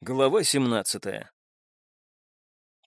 Глава 17.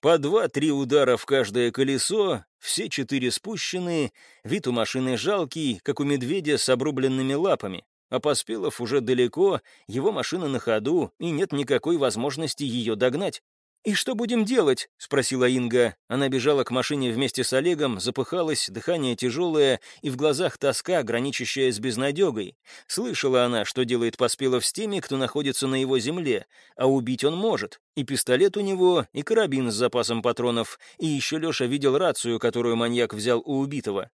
По два-три удара в каждое колесо, все четыре спущенные, вид у машины жалкий, как у медведя с обрубленными лапами, а Поспелов уже далеко, его машина на ходу, и нет никакой возможности ее догнать. «И что будем делать?» — спросила Инга. Она бежала к машине вместе с Олегом, запыхалась, дыхание тяжелое и в глазах тоска, граничащая с безнадегой. Слышала она, что делает Поспелов с теми, кто находится на его земле, а убить он может. И пистолет у него, и карабин с запасом патронов, и еще Леша видел рацию, которую маньяк взял у убитого.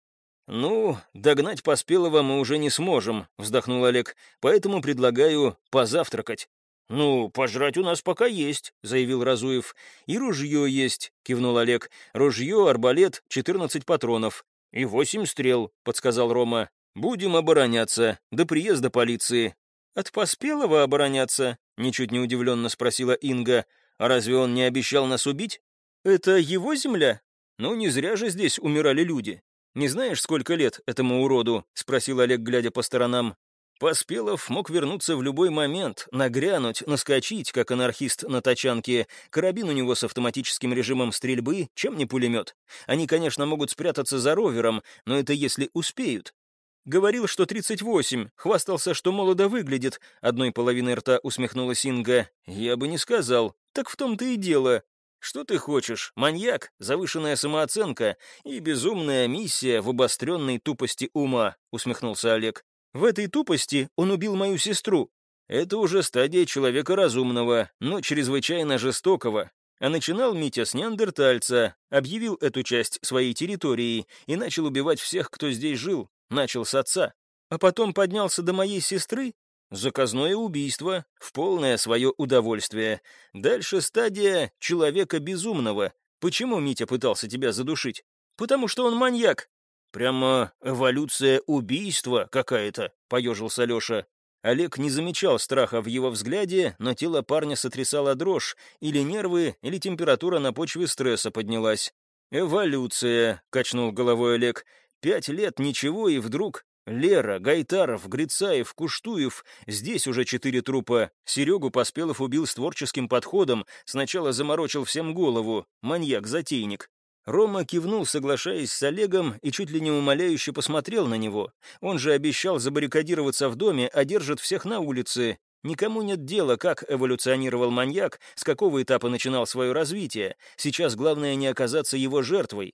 «Ну, догнать Поспелого мы уже не сможем», — вздохнул Олег, «поэтому предлагаю позавтракать». «Ну, пожрать у нас пока есть», — заявил Разуев. «И ружье есть», — кивнул Олег. «Ружье, арбалет, 14 патронов». «И восемь стрел», — подсказал Рома. «Будем обороняться, до приезда полиции». «От Поспелого обороняться?» — ничуть не удивленно спросила Инга. «А разве он не обещал нас убить?» «Это его земля?» «Ну, не зря же здесь умирали люди. Не знаешь, сколько лет этому уроду?» — спросил Олег, глядя по сторонам. Поспелов мог вернуться в любой момент, нагрянуть, наскочить, как анархист на тачанке. Карабин у него с автоматическим режимом стрельбы, чем не пулемет. Они, конечно, могут спрятаться за ровером, но это если успеют. Говорил, что 38, хвастался, что молодо выглядит. Одной половиной рта усмехнулась Инга. Я бы не сказал. Так в том-то и дело. Что ты хочешь? Маньяк, завышенная самооценка и безумная миссия в обостренной тупости ума, усмехнулся Олег. В этой тупости он убил мою сестру. Это уже стадия человека разумного, но чрезвычайно жестокого. А начинал Митя с неандертальца, объявил эту часть своей территории и начал убивать всех, кто здесь жил. Начал с отца. А потом поднялся до моей сестры. Заказное убийство, в полное свое удовольствие. Дальше стадия человека безумного. Почему Митя пытался тебя задушить? Потому что он маньяк, «Прямо эволюция убийства какая-то», — поежился Леша. Олег не замечал страха в его взгляде, но тело парня сотрясало дрожь, или нервы, или температура на почве стресса поднялась. «Эволюция», — качнул головой Олег. «Пять лет ничего, и вдруг Лера, Гайтаров, Грицаев, Куштуев. Здесь уже четыре трупа. Серегу Поспелов убил с творческим подходом. Сначала заморочил всем голову. Маньяк-затейник. Рома кивнул, соглашаясь с Олегом, и чуть ли не умоляюще посмотрел на него. Он же обещал забаррикадироваться в доме, а держит всех на улице. Никому нет дела, как эволюционировал маньяк, с какого этапа начинал свое развитие. Сейчас главное не оказаться его жертвой.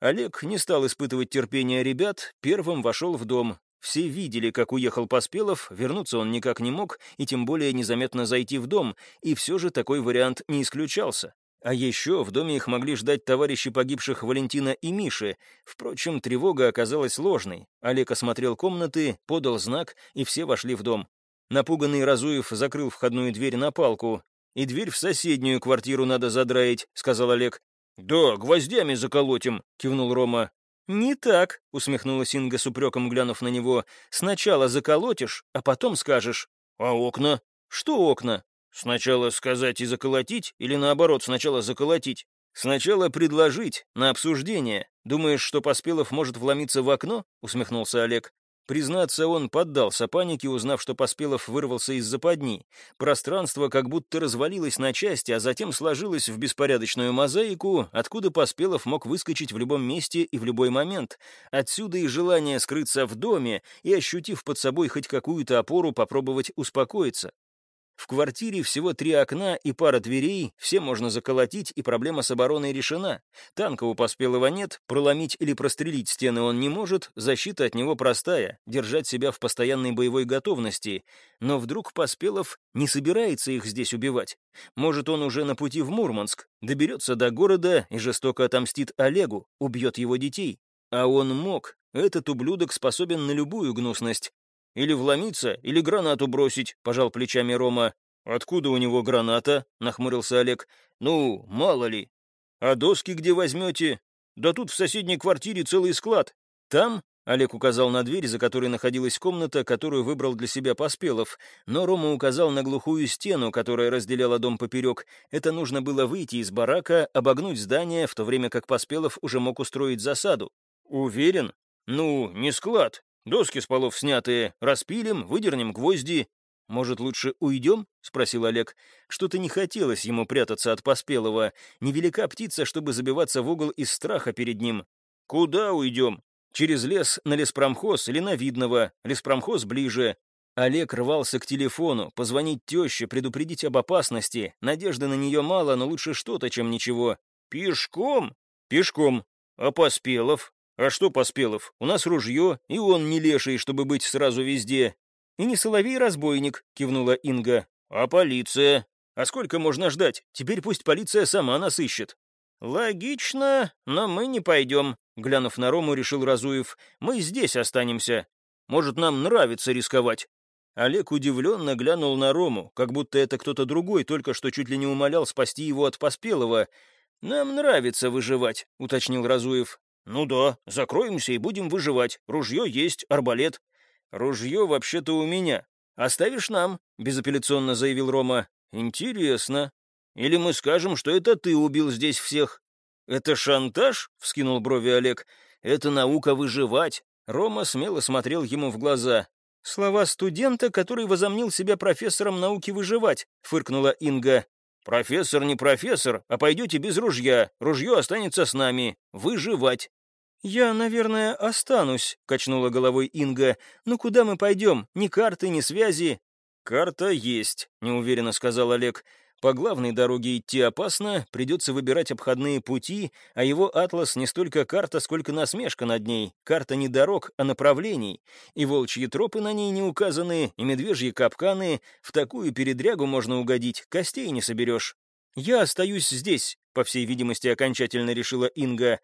Олег не стал испытывать терпения ребят, первым вошел в дом. Все видели, как уехал Поспелов, вернуться он никак не мог, и тем более незаметно зайти в дом, и все же такой вариант не исключался. А еще в доме их могли ждать товарищи погибших Валентина и Миши. Впрочем, тревога оказалась ложной. Олег осмотрел комнаты, подал знак, и все вошли в дом. Напуганный Разуев закрыл входную дверь на палку. «И дверь в соседнюю квартиру надо задраить», — сказал Олег. «Да, гвоздями заколотим», — кивнул Рома. «Не так», — усмехнулась Инга с упреком, глянув на него. «Сначала заколотишь, а потом скажешь». «А окна?» «Что окна?» Сначала сказать и заколотить, или наоборот, сначала заколотить? Сначала предложить, на обсуждение. Думаешь, что Поспелов может вломиться в окно? Усмехнулся Олег. Признаться, он поддался панике, узнав, что Поспелов вырвался из западни. Пространство как будто развалилось на части, а затем сложилось в беспорядочную мозаику, откуда Поспелов мог выскочить в любом месте и в любой момент. Отсюда и желание скрыться в доме и, ощутив под собой хоть какую-то опору, попробовать успокоиться. В квартире всего три окна и пара дверей, все можно заколотить, и проблема с обороной решена. Танка у Поспелого нет, проломить или прострелить стены он не может, защита от него простая, держать себя в постоянной боевой готовности. Но вдруг Поспелов не собирается их здесь убивать. Может, он уже на пути в Мурманск, доберется до города и жестоко отомстит Олегу, убьет его детей. А он мог. Этот ублюдок способен на любую гнусность. Или вломиться, или гранату бросить», — пожал плечами Рома. «Откуда у него граната?» — нахмурился Олег. «Ну, мало ли. А доски где возьмете? Да тут в соседней квартире целый склад. Там?» — Олег указал на дверь, за которой находилась комната, которую выбрал для себя Поспелов. Но Рома указал на глухую стену, которая разделяла дом поперек. Это нужно было выйти из барака, обогнуть здание, в то время как Поспелов уже мог устроить засаду. «Уверен? Ну, не склад. Доски с полов снятые, распилим, выдернем гвозди. «Может, лучше уйдем?» — спросил Олег. Что-то не хотелось ему прятаться от Поспелого. Невелика птица, чтобы забиваться в угол из страха перед ним. «Куда уйдем? Через лес на леспромхоз или на Видного? Леспромхоз ближе». Олег рвался к телефону, позвонить теще, предупредить об опасности. Надежды на нее мало, но лучше что-то, чем ничего. «Пешком?» «Пешком. А Поспелов?» «А что Поспелов? У нас ружье, и он не леший, чтобы быть сразу везде. «И не соловей-разбойник», — кивнула Инга. «А полиция? А сколько можно ждать? Теперь пусть полиция сама нас ищет». «Логично, но мы не пойдем», — глянув на Рому, решил Разуев. «Мы здесь останемся. Может, нам нравится рисковать». Олег удивленно глянул на Рому, как будто это кто-то другой только что чуть ли не умолял спасти его от Поспелого. «Нам нравится выживать», — уточнил Разуев. «Ну да, закроемся и будем выживать. Ружье есть, арбалет. «Ружье вообще-то у меня. Оставишь нам?» — безапелляционно заявил Рома. «Интересно. Или мы скажем, что это ты убил здесь всех?» «Это шантаж?» — вскинул брови Олег. «Это наука выживать». Рома смело смотрел ему в глаза. «Слова студента, который возомнил себя профессором науки выживать», — фыркнула Инга. «Профессор не профессор, а пойдете без ружья. Ружье останется с нами. Выживать». «Я, наверное, останусь», — качнула головой Инга. «Ну куда мы пойдем? Ни карты, ни связи». «Карта есть», — неуверенно сказал Олег. «По главной дороге идти опасно, придется выбирать обходные пути, а его атлас не столько карта, сколько насмешка над ней. Карта не дорог, а направлений. И волчьи тропы на ней не указаны, и медвежьи капканы. В такую передрягу можно угодить, костей не соберешь». «Я остаюсь здесь», — по всей видимости, окончательно решила Инга.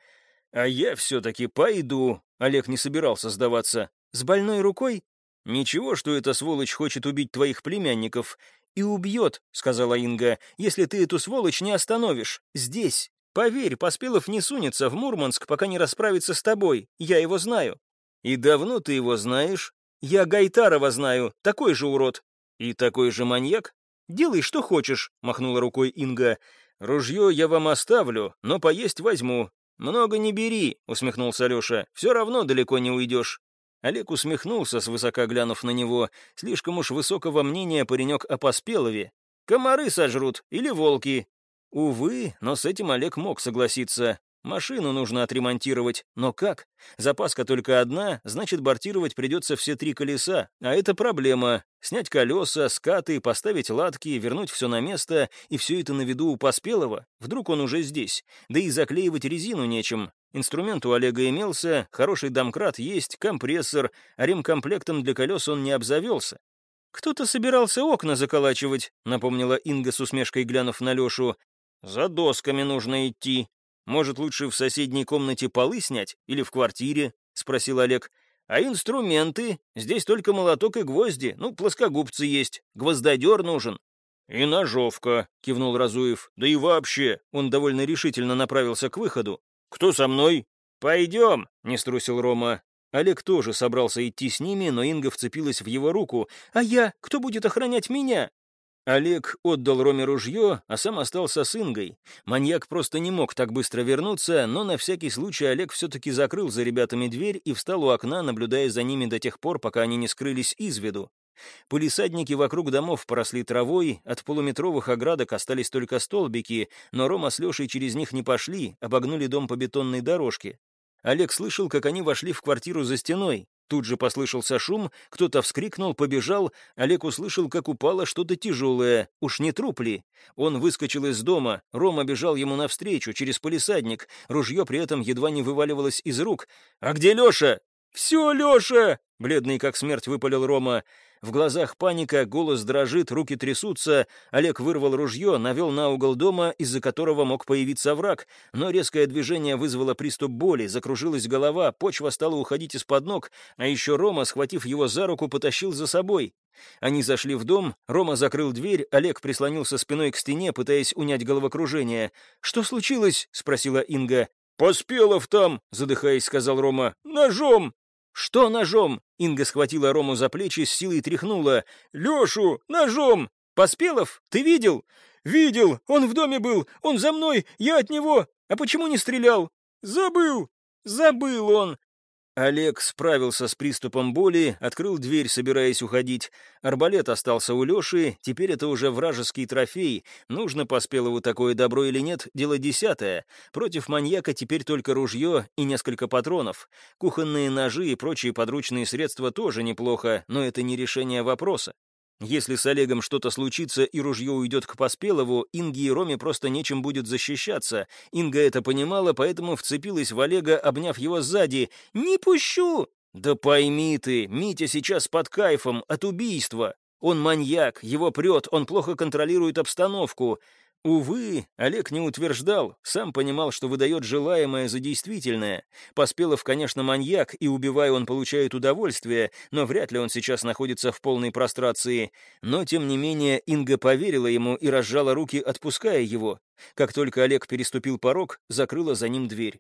«А я все-таки пойду», — Олег не собирался сдаваться. «С больной рукой?» «Ничего, что эта сволочь хочет убить твоих племянников. И убьет», — сказала Инга, — «если ты эту сволочь не остановишь. Здесь. Поверь, Поспелов не сунется в Мурманск, пока не расправится с тобой. Я его знаю». «И давно ты его знаешь?» «Я Гайтарова знаю, такой же урод». «И такой же маньяк?» «Делай, что хочешь», — махнула рукой Инга. «Ружье я вам оставлю, но поесть возьму. «Много не бери», — усмехнулся Алеша, — «все равно далеко не уйдешь». Олег усмехнулся, свысока глянув на него. Слишком уж высокого мнения паренек о Поспелове. «Комары сожрут или волки». Увы, но с этим Олег мог согласиться. Машину нужно отремонтировать, но как? Запаска только одна, значит, бортировать придется все три колеса, а это проблема. Снять колеса, скаты, поставить латки, вернуть все на место, и все это на виду у Поспелого. Вдруг он уже здесь. Да и заклеивать резину нечем. Инструмент у Олега имелся, хороший домкрат есть, компрессор, а ремкомплектом для колес он не обзавелся. «Кто-то собирался окна заколачивать», — напомнила Инга с усмешкой, глянув на Лешу. «За досками нужно идти», может, лучше в соседней комнате полы снять или в квартире?» — спросил Олег. «А инструменты? Здесь только молоток и гвозди. Ну, плоскогубцы есть. Гвоздодер нужен». «И ножовка», — кивнул Разуев. «Да и вообще». Он довольно решительно направился к выходу. «Кто со мной?» «Пойдем», — не струсил Рома. Олег тоже собрался идти с ними, но Инга вцепилась в его руку. «А я? Кто будет охранять меня?» Олег отдал Роме ружье, а сам остался с Ингой. Маньяк просто не мог так быстро вернуться, но на всякий случай Олег все-таки закрыл за ребятами дверь и встал у окна, наблюдая за ними до тех пор, пока они не скрылись из виду. Полисадники вокруг домов поросли травой, от полуметровых оградок остались только столбики, но Рома с Лешей через них не пошли, обогнули дом по бетонной дорожке. Олег слышал, как они вошли в квартиру за стеной. Тут же послышался шум, кто-то вскрикнул, побежал. Олег услышал, как упало что-то тяжелое. Уж не труп ли? Он выскочил из дома. Рома бежал ему навстречу, через полисадник. Ружье при этом едва не вываливалось из рук. «А где Леша?» «Все, Леша!» — бледный как смерть выпалил Рома. В глазах паника, голос дрожит, руки трясутся. Олег вырвал ружье, навел на угол дома, из-за которого мог появиться враг. Но резкое движение вызвало приступ боли, закружилась голова, почва стала уходить из-под ног, а еще Рома, схватив его за руку, потащил за собой. Они зашли в дом, Рома закрыл дверь, Олег прислонился спиной к стене, пытаясь унять головокружение. «Что случилось?» — спросила Инга. «Поспелов там!» — задыхаясь, сказал Рома. «Ножом!» «Что ножом?» Инга схватила Рому за плечи, с силой тряхнула. «Лешу! Ножом! Поспелов? Ты видел?» «Видел! Он в доме был! Он за мной! Я от него! А почему не стрелял?» «Забыл!» «Забыл он!» Олег справился с приступом боли, открыл дверь, собираясь уходить. Арбалет остался у Леши, теперь это уже вражеский трофей. Нужно Поспелову такое добро или нет, дело десятое. Против маньяка теперь только ружье и несколько патронов. Кухонные ножи и прочие подручные средства тоже неплохо, но это не решение вопроса. Если с Олегом что-то случится и ружье уйдет к Поспелову, Инге и Роме просто нечем будет защищаться. Инга это понимала, поэтому вцепилась в Олега, обняв его сзади. «Не пущу!» «Да пойми ты, Митя сейчас под кайфом от убийства. Он маньяк, его прет, он плохо контролирует обстановку. Увы, Олег не утверждал, сам понимал, что выдает желаемое за действительное. Поспелов, конечно, маньяк, и убивая он получает удовольствие, но вряд ли он сейчас находится в полной прострации. Но, тем не менее, Инга поверила ему и разжала руки, отпуская его. Как только Олег переступил порог, закрыла за ним дверь.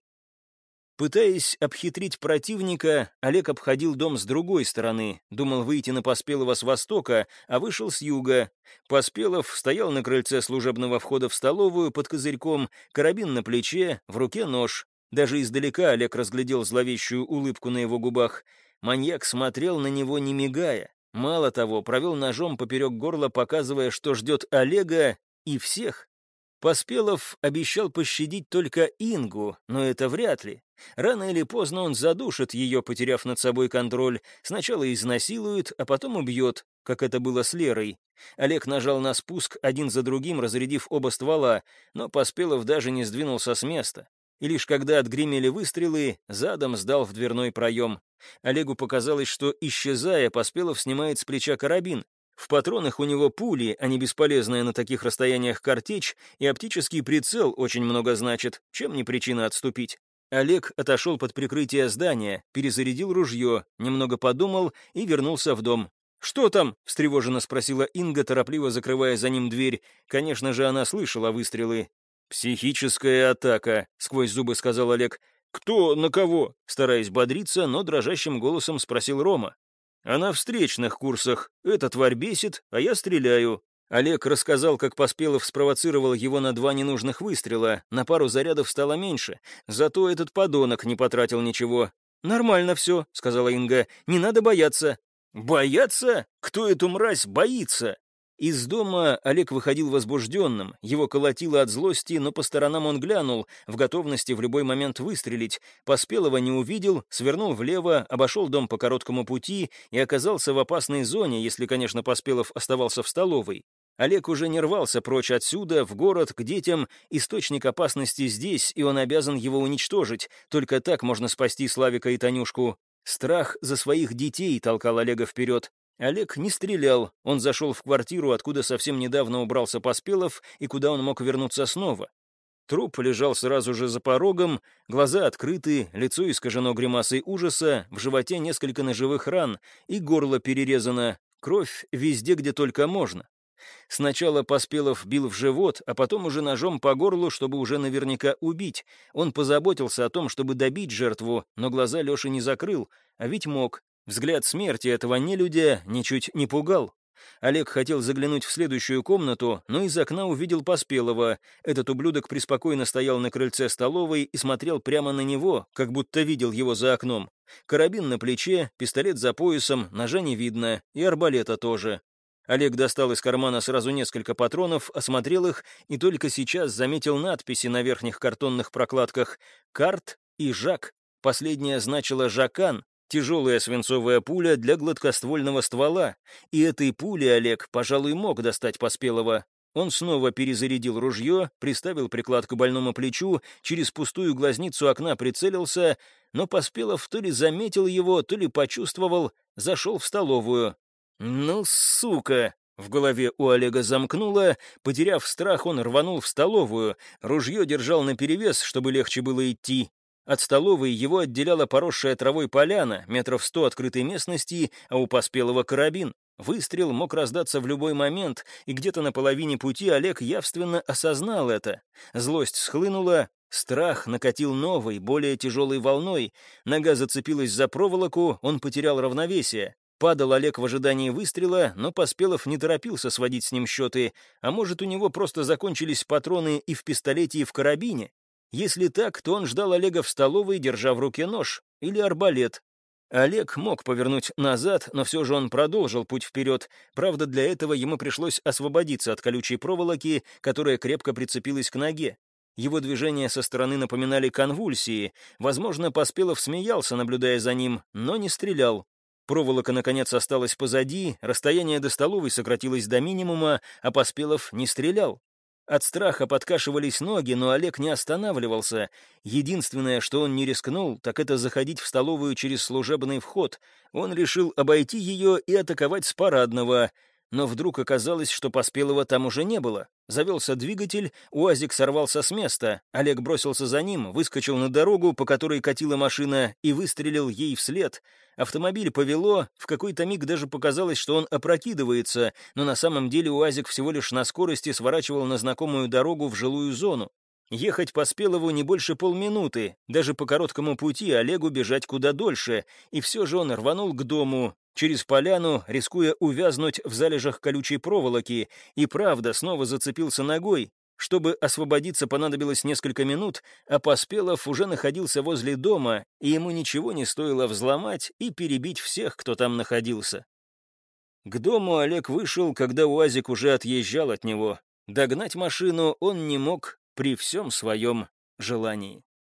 Пытаясь обхитрить противника, Олег обходил дом с другой стороны, думал выйти на Поспелого с востока, а вышел с юга. Поспелов стоял на крыльце служебного входа в столовую под козырьком, карабин на плече, в руке нож. Даже издалека Олег разглядел зловещую улыбку на его губах. Маньяк смотрел на него, не мигая. Мало того, провел ножом поперек горла, показывая, что ждет Олега и всех. Поспелов обещал пощадить только Ингу, но это вряд ли. Рано или поздно он задушит ее, потеряв над собой контроль. Сначала изнасилует, а потом убьет, как это было с Лерой. Олег нажал на спуск один за другим, разрядив оба ствола, но Поспелов даже не сдвинулся с места. И лишь когда отгремели выстрелы, задом сдал в дверной проем. Олегу показалось, что, исчезая, Поспелов снимает с плеча карабин. В патронах у него пули, а не бесполезная на таких расстояниях картечь, и оптический прицел очень много значит, чем не причина отступить. Олег отошел под прикрытие здания, перезарядил ружье, немного подумал и вернулся в дом. «Что там?» — встревоженно спросила Инга, торопливо закрывая за ним дверь. Конечно же, она слышала выстрелы. «Психическая атака», — сквозь зубы сказал Олег. «Кто? На кого?» — стараясь бодриться, но дрожащим голосом спросил Рома. «А на встречных курсах. Эта тварь бесит, а я стреляю. Олег рассказал, как Поспелов спровоцировал его на два ненужных выстрела, на пару зарядов стало меньше, зато этот подонок не потратил ничего. «Нормально все», — сказала Инга, — «не надо бояться». «Бояться? Кто эту мразь боится?» Из дома Олег выходил возбужденным, его колотило от злости, но по сторонам он глянул, в готовности в любой момент выстрелить. Поспелого не увидел, свернул влево, обошел дом по короткому пути и оказался в опасной зоне, если, конечно, Поспелов оставался в столовой. Олег уже не рвался прочь отсюда, в город, к детям. Источник опасности здесь, и он обязан его уничтожить. Только так можно спасти Славика и Танюшку. Страх за своих детей толкал Олега вперед. Олег не стрелял. Он зашел в квартиру, откуда совсем недавно убрался Поспелов, и куда он мог вернуться снова. Труп лежал сразу же за порогом, глаза открыты, лицо искажено гримасой ужаса, в животе несколько ножевых ран, и горло перерезано, кровь везде, где только можно. Сначала Поспелов бил в живот, а потом уже ножом по горлу, чтобы уже наверняка убить. Он позаботился о том, чтобы добить жертву, но глаза Леши не закрыл, а ведь мог. Взгляд смерти этого нелюдя ничуть не пугал. Олег хотел заглянуть в следующую комнату, но из окна увидел Поспелого. Этот ублюдок преспокойно стоял на крыльце столовой и смотрел прямо на него, как будто видел его за окном. Карабин на плече, пистолет за поясом, ножа не видно, и арбалета тоже. Олег достал из кармана сразу несколько патронов, осмотрел их и только сейчас заметил надписи на верхних картонных прокладках «Карт» и «Жак». Последняя значила «Жакан», тяжелая свинцовая пуля для гладкоствольного ствола. И этой пули Олег, пожалуй, мог достать Поспелого. Он снова перезарядил ружье, приставил приклад к больному плечу, через пустую глазницу окна прицелился, но Поспелов то ли заметил его, то ли почувствовал, зашел в столовую. «Ну, сука!» В голове у Олега замкнуло, потеряв страх, он рванул в столовую, ружье держал наперевес, чтобы легче было идти. От столовой его отделяла поросшая травой поляна, метров сто открытой местности, а у Поспелого карабин. Выстрел мог раздаться в любой момент, и где-то на половине пути Олег явственно осознал это. Злость схлынула, страх накатил новой, более тяжелой волной. Нога зацепилась за проволоку, он потерял равновесие. Падал Олег в ожидании выстрела, но Поспелов не торопился сводить с ним счеты, а может, у него просто закончились патроны и в пистолете, и в карабине. Если так, то он ждал Олега в столовой, держа в руке нож или арбалет. Олег мог повернуть назад, но все же он продолжил путь вперед. Правда, для этого ему пришлось освободиться от колючей проволоки, которая крепко прицепилась к ноге. Его движения со стороны напоминали конвульсии. Возможно, Поспелов смеялся, наблюдая за ним, но не стрелял. Проволока, наконец, осталась позади, расстояние до столовой сократилось до минимума, а Поспелов не стрелял. От страха подкашивались ноги, но Олег не останавливался. Единственное, что он не рискнул, так это заходить в столовую через служебный вход. Он решил обойти ее и атаковать с парадного — но вдруг оказалось, что Поспелого там уже не было. Завелся двигатель, УАЗик сорвался с места, Олег бросился за ним, выскочил на дорогу, по которой катила машина, и выстрелил ей вслед. Автомобиль повело, в какой-то миг даже показалось, что он опрокидывается, но на самом деле УАЗик всего лишь на скорости сворачивал на знакомую дорогу в жилую зону. Ехать по Спелову не больше полминуты, даже по короткому пути Олегу бежать куда дольше, и все же он рванул к дому, через поляну, рискуя увязнуть в залежах колючей проволоки, и правда снова зацепился ногой. Чтобы освободиться, понадобилось несколько минут, а Поспелов уже находился возле дома, и ему ничего не стоило взломать и перебить всех, кто там находился. К дому Олег вышел, когда УАЗик уже отъезжал от него. Догнать машину он не мог при всем своем желании.